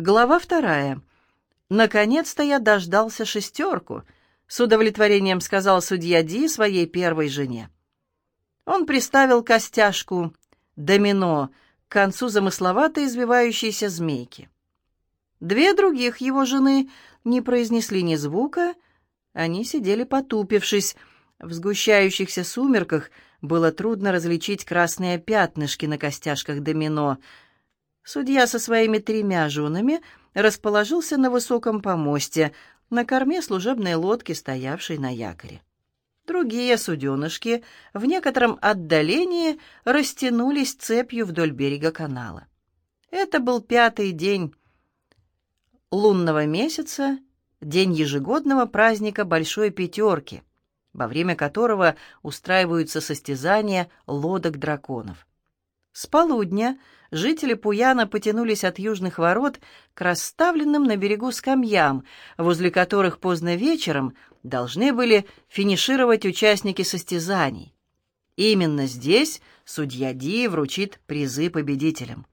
Глава вторая. «Наконец-то я дождался шестерку», — с удовлетворением сказал судья Ди своей первой жене. Он приставил костяшку домино к концу замысловато извивающейся змейки. Две других его жены не произнесли ни звука, они сидели потупившись. В сгущающихся сумерках было трудно различить красные пятнышки на костяшках домино — Судья со своими тремя женами расположился на высоком помосте, на корме служебной лодки, стоявшей на якоре. Другие суденышки в некотором отдалении растянулись цепью вдоль берега канала. Это был пятый день лунного месяца, день ежегодного праздника Большой Пятерки, во время которого устраиваются состязания лодок драконов. С полудня жители Пуяна потянулись от южных ворот к расставленным на берегу скамьям, возле которых поздно вечером должны были финишировать участники состязаний. Именно здесь судья Ди вручит призы победителям.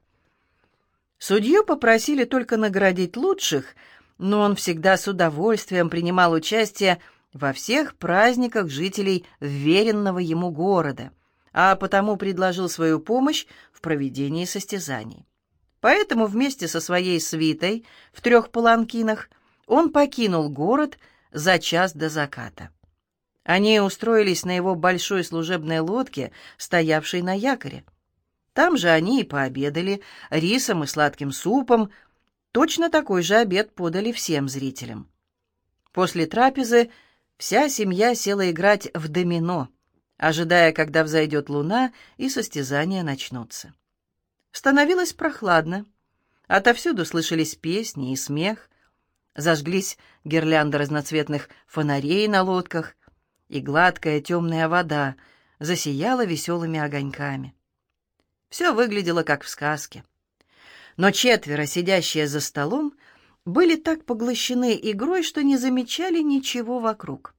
Судью попросили только наградить лучших, но он всегда с удовольствием принимал участие во всех праздниках жителей веренного ему города — а потому предложил свою помощь в проведении состязаний. Поэтому вместе со своей свитой в трех паланкинах он покинул город за час до заката. Они устроились на его большой служебной лодке, стоявшей на якоре. Там же они и пообедали рисом и сладким супом. Точно такой же обед подали всем зрителям. После трапезы вся семья села играть в домино — ожидая, когда взойдет луна и состязания начнутся. Становилось прохладно. Отовсюду слышались песни и смех. Зажглись гирлянды разноцветных фонарей на лодках, и гладкая темная вода засияла веселыми огоньками. Все выглядело как в сказке. Но четверо, сидящие за столом, были так поглощены игрой, что не замечали ничего вокруг.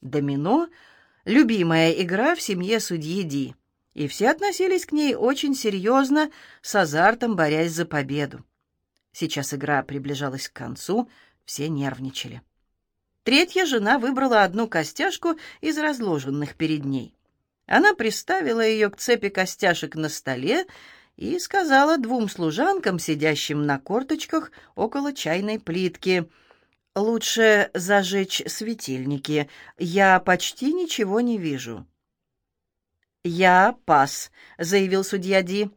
Домино — любимая игра в семье судьи Ди, и все относились к ней очень серьезно, с азартом борясь за победу. Сейчас игра приближалась к концу, все нервничали. Третья жена выбрала одну костяшку из разложенных перед ней. Она приставила ее к цепи костяшек на столе и сказала двум служанкам, сидящим на корточках около чайной плитки — Лучше зажечь светильники. Я почти ничего не вижу. Я пас, заявил судья Ди.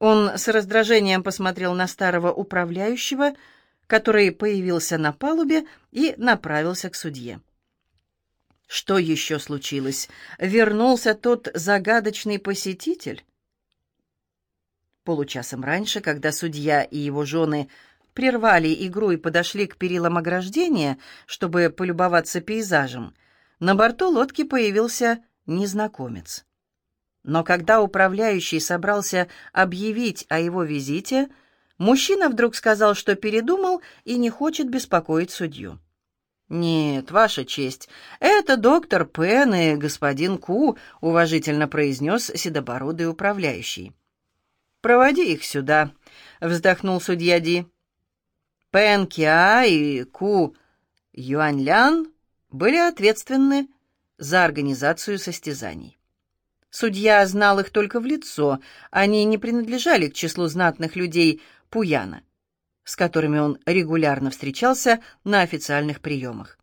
Он с раздражением посмотрел на старого управляющего, который появился на палубе и направился к судье. Что еще случилось? Вернулся тот загадочный посетитель? Получасом раньше, когда судья и его жены прервали игру и подошли к перилам ограждения, чтобы полюбоваться пейзажем, на борту лодки появился незнакомец. Но когда управляющий собрался объявить о его визите, мужчина вдруг сказал, что передумал и не хочет беспокоить судью. «Нет, Ваша честь, это доктор Пен и господин Ку», — уважительно произнес седобородый управляющий. «Проводи их сюда», — вздохнул судья Ди. Пен Киа и Ку Юаньлян были ответственны за организацию состязаний. Судья знал их только в лицо, они не принадлежали к числу знатных людей Пуяна, с которыми он регулярно встречался на официальных приемах.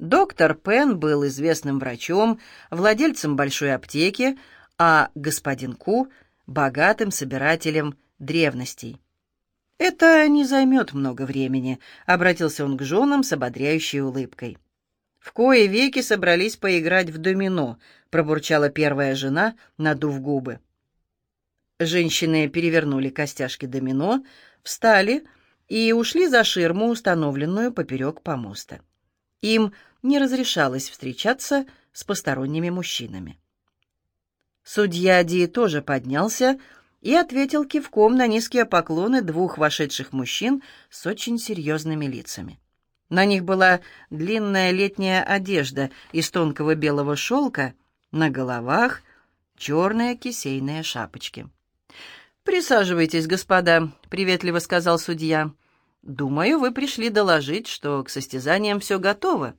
Доктор Пен был известным врачом, владельцем большой аптеки, а господин Ку — богатым собирателем древностей. «Это не займет много времени», — обратился он к женам с ободряющей улыбкой. «В кое веки собрались поиграть в домино», — пробурчала первая жена, надув губы. Женщины перевернули костяшки домино, встали и ушли за ширму, установленную поперек помоста. Им не разрешалось встречаться с посторонними мужчинами. Судья Ди тоже поднялся, и ответил кивком на низкие поклоны двух вошедших мужчин с очень серьезными лицами. На них была длинная летняя одежда из тонкого белого шелка, на головах черные кисейные шапочки. «Присаживайтесь, господа», — приветливо сказал судья. «Думаю, вы пришли доложить, что к состязаниям все готово».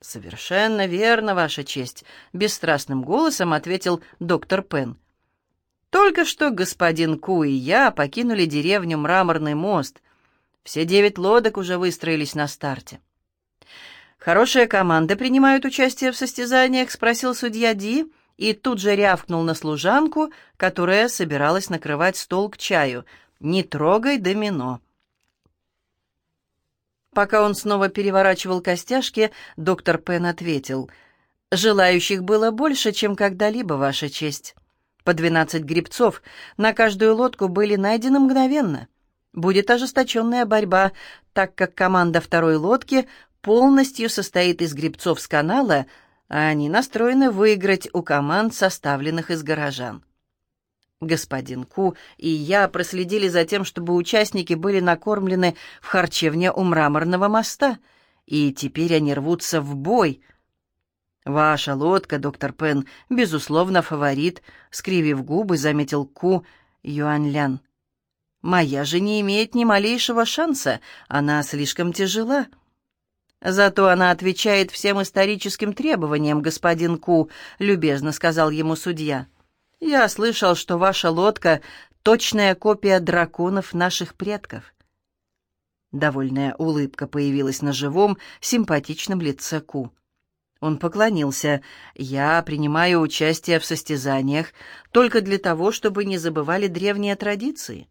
«Совершенно верно, Ваша честь», — бесстрастным голосом ответил доктор Пен. «Только что господин Ку и я покинули деревню Мраморный мост. Все девять лодок уже выстроились на старте». «Хорошие команды принимают участие в состязаниях?» — спросил судья Ди, и тут же рявкнул на служанку, которая собиралась накрывать стол к чаю. «Не трогай домино». Пока он снова переворачивал костяшки, доктор Пен ответил, «Желающих было больше, чем когда-либо, Ваша честь. По двенадцать грибцов на каждую лодку были найдены мгновенно. Будет ожесточенная борьба, так как команда второй лодки полностью состоит из грибцов с канала, а они настроены выиграть у команд, составленных из горожан. Господин Ку и я проследили за тем, чтобы участники были накормлены в харчевне у мраморного моста, и теперь они рвутся в бой. «Ваша лодка, доктор Пен, безусловно, фаворит», — скривив губы, заметил Ку Юаньлян. «Моя же не имеет ни малейшего шанса, она слишком тяжела». «Зато она отвечает всем историческим требованиям, господин Ку», — любезно сказал ему судья. Я слышал, что ваша лодка — точная копия драконов наших предков». Довольная улыбка появилась на живом, симпатичном лице Ку. Он поклонился. «Я принимаю участие в состязаниях только для того, чтобы не забывали древние традиции».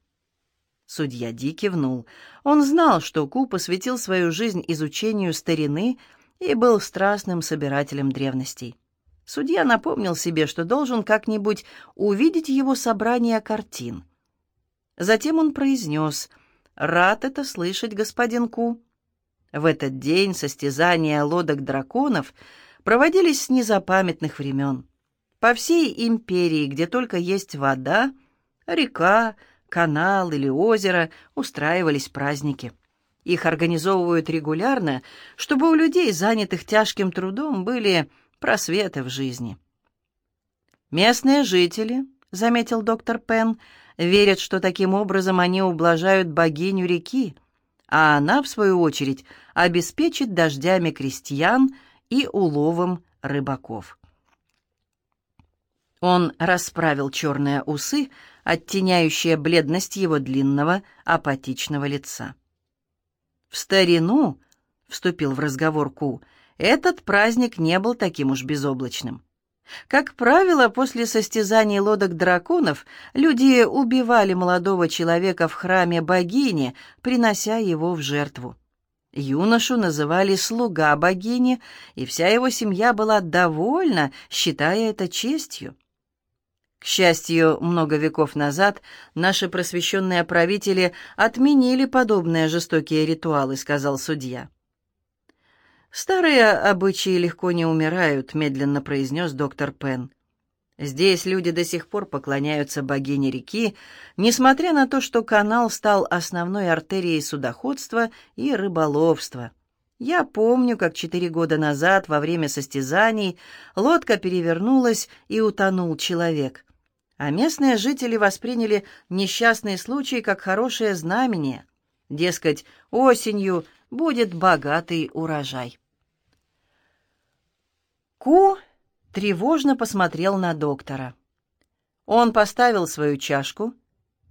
Судья Ди кивнул. Он знал, что Ку посвятил свою жизнь изучению старины и был страстным собирателем древностей. Судья напомнил себе, что должен как-нибудь увидеть его собрание картин. Затем он произнес «Рад это слышать, господин Ку». В этот день состязания лодок-драконов проводились с незапамятных времен. По всей империи, где только есть вода, река, канал или озеро, устраивались праздники. Их организовывают регулярно, чтобы у людей, занятых тяжким трудом, были просветы в жизни. «Местные жители», — заметил доктор Пен, — «верят, что таким образом они ублажают богиню реки, а она, в свою очередь, обеспечит дождями крестьян и уловом рыбаков». Он расправил черные усы, оттеняющие бледность его длинного апатичного лица. «В старину», — вступил в разговор Ку, — этот праздник не был таким уж безоблачным. Как правило, после состязаний лодок-драконов люди убивали молодого человека в храме богини, принося его в жертву. Юношу называли «слуга богини», и вся его семья была довольна, считая это честью. К счастью, много веков назад наши просвещенные правители отменили подобные жестокие ритуалы, сказал судья. «Старые обычаи легко не умирают», — медленно произнес доктор Пен. «Здесь люди до сих пор поклоняются богине реки, несмотря на то, что канал стал основной артерией судоходства и рыболовства. Я помню, как четыре года назад, во время состязаний, лодка перевернулась и утонул человек. А местные жители восприняли несчастный случай как хорошее знамение. Дескать, осенью будет богатый урожай. Ку тревожно посмотрел на доктора. Он поставил свою чашку,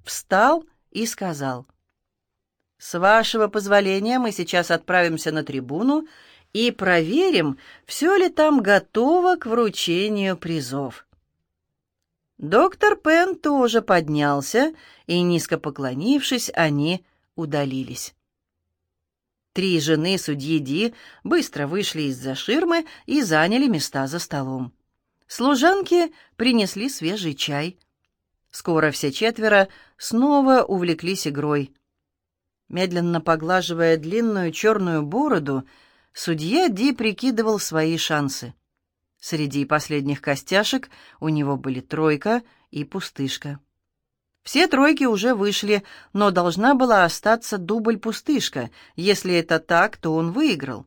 встал и сказал, «С вашего позволения мы сейчас отправимся на трибуну и проверим, все ли там готово к вручению призов». Доктор Пен тоже поднялся, и, низко поклонившись, они удалились. Три жены судьи Ди быстро вышли из-за ширмы и заняли места за столом. Служанки принесли свежий чай. Скоро все четверо снова увлеклись игрой. Медленно поглаживая длинную черную бороду, судья Ди прикидывал свои шансы. Среди последних костяшек у него были тройка и пустышка. Все тройки уже вышли, но должна была остаться дубль-пустышка. Если это так, то он выиграл.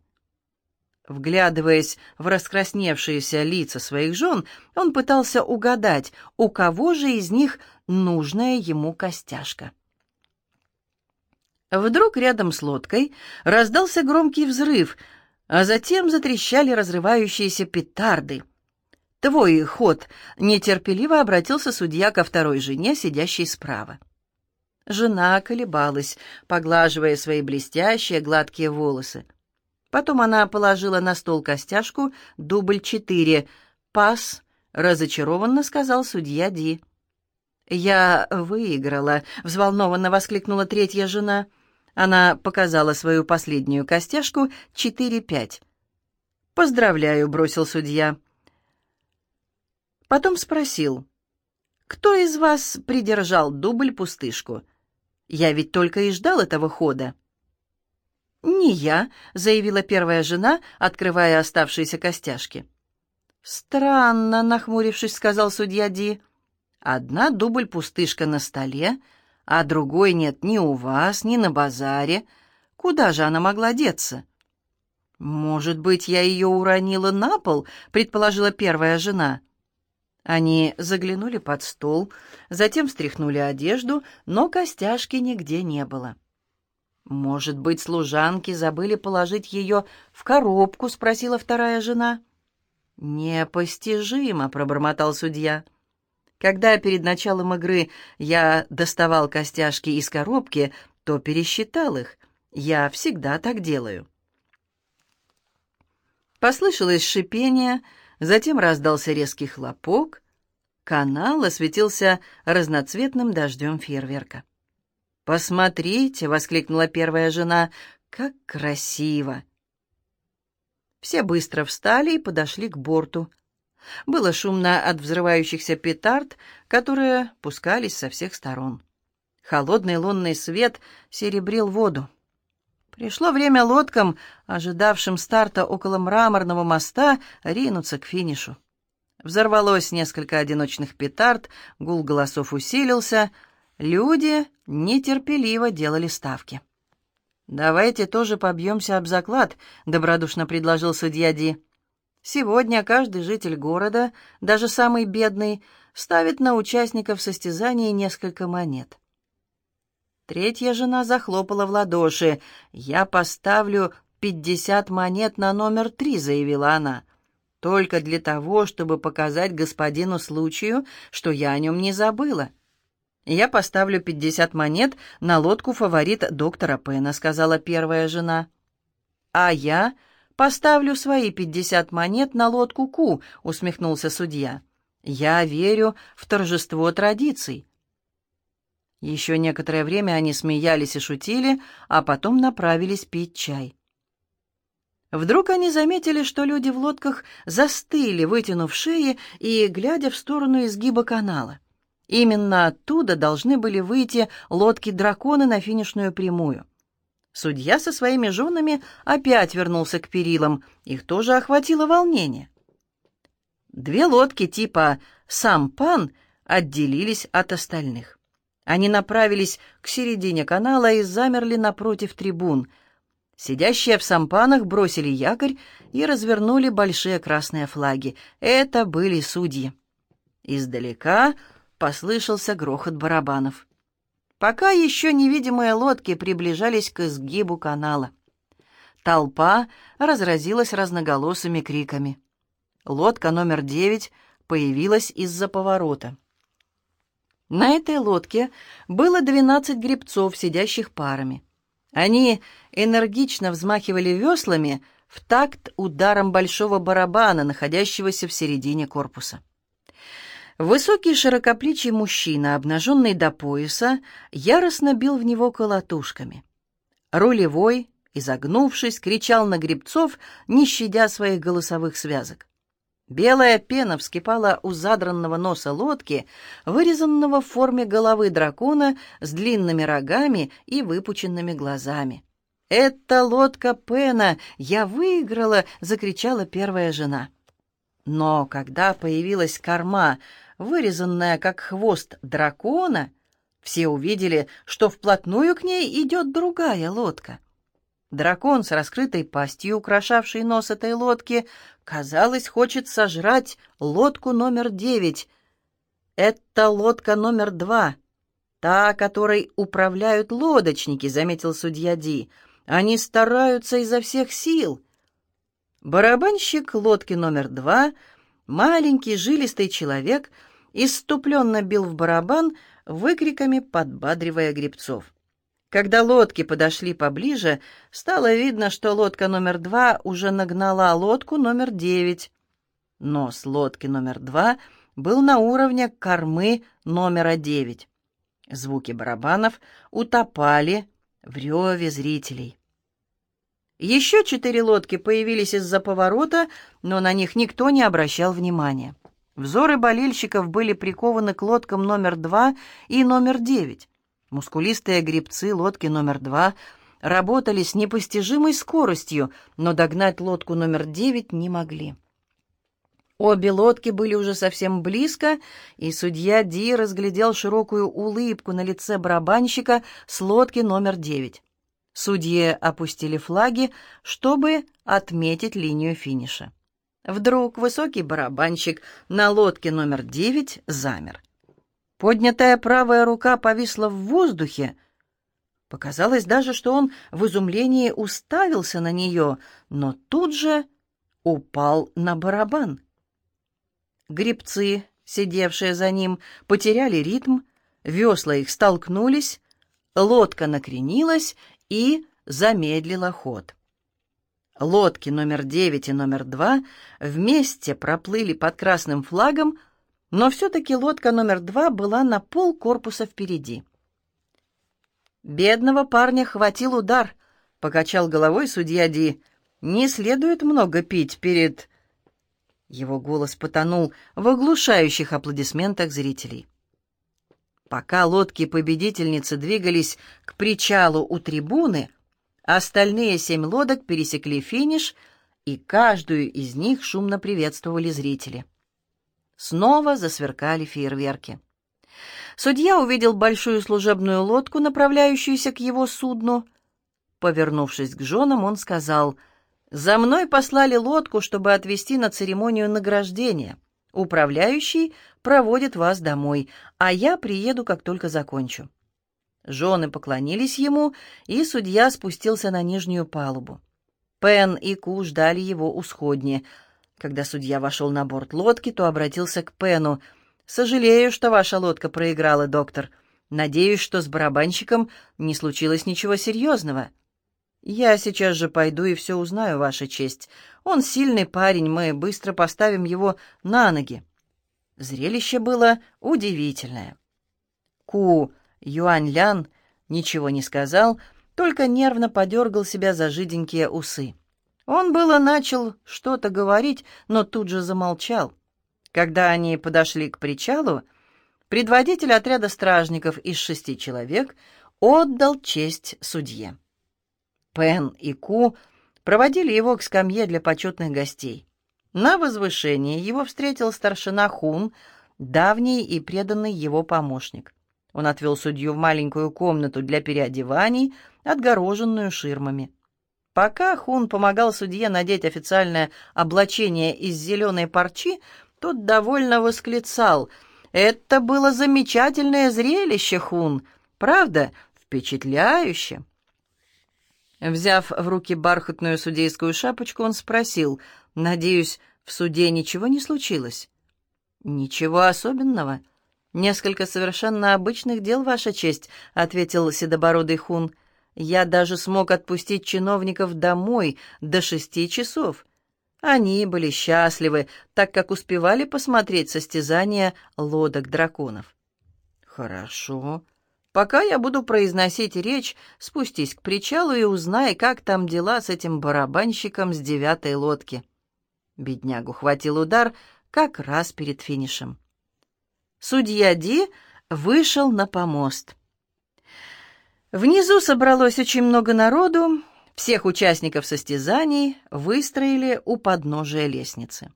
Вглядываясь в раскрасневшиеся лица своих жен, он пытался угадать, у кого же из них нужная ему костяшка. Вдруг рядом с лодкой раздался громкий взрыв, а затем затрещали разрывающиеся петарды. «Твой ход!» — нетерпеливо обратился судья ко второй жене, сидящей справа. Жена колебалась, поглаживая свои блестящие гладкие волосы. Потом она положила на стол костяшку дубль четыре. «Пас», — разочарованно сказал судья Ди. «Я выиграла», — взволнованно воскликнула третья жена. Она показала свою последнюю костяшку четыре-пять. «Поздравляю», — бросил судья. Потом спросил, «Кто из вас придержал дубль-пустышку? Я ведь только и ждал этого хода». «Не я», — заявила первая жена, открывая оставшиеся костяшки. «Странно», — нахмурившись, сказал судья Ди. «Одна дубль-пустышка на столе, а другой нет ни у вас, ни на базаре. Куда же она могла деться?» «Может быть, я ее уронила на пол», — предположила первая жена. Они заглянули под стол, затем встряхнули одежду, но костяшки нигде не было. «Может быть, служанки забыли положить ее в коробку?» — спросила вторая жена. «Непостижимо», — пробормотал судья. Когда перед началом игры я доставал костяшки из коробки, то пересчитал их. Я всегда так делаю. Послышалось шипение, затем раздался резкий хлопок. Канал осветился разноцветным дождем фейерверка. «Посмотрите!» — воскликнула первая жена. «Как красиво!» Все быстро встали и подошли к борту. Было шумно от взрывающихся петард, которые пускались со всех сторон. Холодный лунный свет серебрил воду. Пришло время лодкам, ожидавшим старта около мраморного моста, ринуться к финишу. Взорвалось несколько одиночных петард, гул голосов усилился, люди нетерпеливо делали ставки. «Давайте тоже побьемся об заклад», — добродушно предложил судья Ди. Сегодня каждый житель города, даже самый бедный, ставит на участников состязаний несколько монет. Третья жена захлопала в ладоши. «Я поставлю пятьдесят монет на номер три», — заявила она. «Только для того, чтобы показать господину случаю, что я о нем не забыла». «Я поставлю пятьдесят монет на лодку фаворит доктора Пэна», — сказала первая жена. «А я «Поставлю свои пятьдесят монет на лодку Ку», — усмехнулся судья. «Я верю в торжество традиций». Еще некоторое время они смеялись и шутили, а потом направились пить чай. Вдруг они заметили, что люди в лодках застыли, вытянув шеи и глядя в сторону изгиба канала. Именно оттуда должны были выйти лодки-драконы на финишную прямую. Судья со своими женами опять вернулся к перилам. Их тоже охватило волнение. Две лодки типа «Сампан» отделились от остальных. Они направились к середине канала и замерли напротив трибун. Сидящие в сампанах бросили якорь и развернули большие красные флаги. Это были судьи. Издалека послышался грохот барабанов пока еще невидимые лодки приближались к изгибу канала. Толпа разразилась разноголосыми криками. Лодка номер девять появилась из-за поворота. На этой лодке было двенадцать гребцов, сидящих парами. Они энергично взмахивали веслами в такт ударом большого барабана, находящегося в середине корпуса. Высокий широкоплечий мужчина, обнаженный до пояса, яростно бил в него колотушками. Рулевой, изогнувшись, кричал на гребцов, не щадя своих голосовых связок. Белая пена вскипала у задранного носа лодки, вырезанного в форме головы дракона с длинными рогами и выпученными глазами. «Это лодка Пена! Я выиграла!» — закричала первая жена. Но когда появилась корма, вырезанная как хвост дракона, все увидели, что вплотную к ней идет другая лодка. Дракон с раскрытой пастью, украшавший нос этой лодки, казалось, хочет сожрать лодку номер девять. Это лодка номер два. «Та, которой управляют лодочники», — заметил судья Ди. «Они стараются изо всех сил». Барабанщик лодки номер два, маленький жилистый человек, иступленно бил в барабан, выкриками подбадривая гребцов. Когда лодки подошли поближе, стало видно, что лодка номер два уже нагнала лодку номер девять. Нос лодки номер два был на уровне кормы номера девять. Звуки барабанов утопали в реве зрителей. Еще четыре лодки появились из-за поворота, но на них никто не обращал внимания. Взоры болельщиков были прикованы к лодкам номер два и номер девять. Мускулистые гребцы лодки номер два работали с непостижимой скоростью, но догнать лодку номер девять не могли. Обе лодки были уже совсем близко, и судья Ди разглядел широкую улыбку на лице барабанщика с лодки номер девять. Судьи опустили флаги, чтобы отметить линию финиша. Вдруг высокий барабанщик на лодке номер девять замер. Поднятая правая рука повисла в воздухе. Показалось даже, что он в изумлении уставился на нее, но тут же упал на барабан. Гребцы, сидевшие за ним, потеряли ритм, весла их столкнулись, лодка накренилась и замедлила ход. Лодки номер девять и номер два вместе проплыли под красным флагом, но все-таки лодка номер два была на пол корпуса впереди. «Бедного парня хватил удар», — покачал головой судья Ди. «Не следует много пить перед...» Его голос потонул в оглушающих аплодисментах зрителей. Пока лодки-победительницы двигались к причалу у трибуны, остальные семь лодок пересекли финиш, и каждую из них шумно приветствовали зрители. Снова засверкали фейерверки. Судья увидел большую служебную лодку, направляющуюся к его судну. Повернувшись к женам, он сказал, «За мной послали лодку, чтобы отвезти на церемонию награждения. Управляющий проводит вас домой, а я приеду, как только закончу». Жены поклонились ему, и судья спустился на нижнюю палубу. Пен и Ку ждали его у сходни — когда судья вошел на борт лодки, то обратился к Пену. «Сожалею, что ваша лодка проиграла, доктор. Надеюсь, что с барабанщиком не случилось ничего серьезного». «Я сейчас же пойду и все узнаю, Ваша честь. Он сильный парень, мы быстро поставим его на ноги». Зрелище было удивительное. Ку Юань-Лян ничего не сказал, только нервно подергал себя за жиденькие усы. Он было начал что-то говорить, но тут же замолчал. Когда они подошли к причалу, предводитель отряда стражников из шести человек отдал честь судье. Пен и Ку проводили его к скамье для почетных гостей. На возвышении его встретил старшина Хун, давний и преданный его помощник. Он отвел судью в маленькую комнату для переодеваний, отгороженную ширмами. Пока Хун помогал судье надеть официальное облачение из зеленой парчи, тот довольно восклицал. «Это было замечательное зрелище, Хун! Правда, впечатляюще!» Взяв в руки бархатную судейскую шапочку, он спросил, «Надеюсь, в суде ничего не случилось?» «Ничего особенного. Несколько совершенно обычных дел, Ваша честь», — ответил седобородый Хун. Я даже смог отпустить чиновников домой до шести часов. Они были счастливы, так как успевали посмотреть состязания лодок драконов. «Хорошо. Пока я буду произносить речь, спустись к причалу и узнай, как там дела с этим барабанщиком с девятой лодки». Беднягу хватил удар как раз перед финишем. Судья Ди вышел на помост. Внизу собралось очень много народу, всех участников состязаний выстроили у подножия лестницы.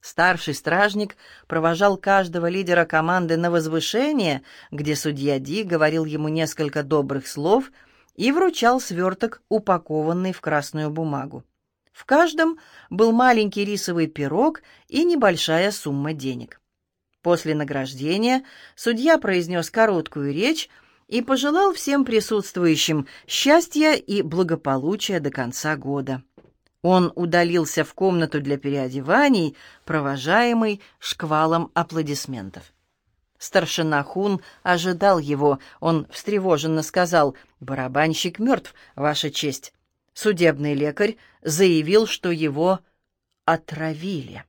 Старший стражник провожал каждого лидера команды на возвышение, где судья Ди говорил ему несколько добрых слов и вручал сверток, упакованный в красную бумагу. В каждом был маленький рисовый пирог и небольшая сумма денег. После награждения судья произнес короткую речь, и пожелал всем присутствующим счастья и благополучия до конца года. Он удалился в комнату для переодеваний, провожаемый шквалом аплодисментов. Старшина Хун ожидал его. Он встревоженно сказал, «Барабанщик мертв, Ваша честь». Судебный лекарь заявил, что его отравили.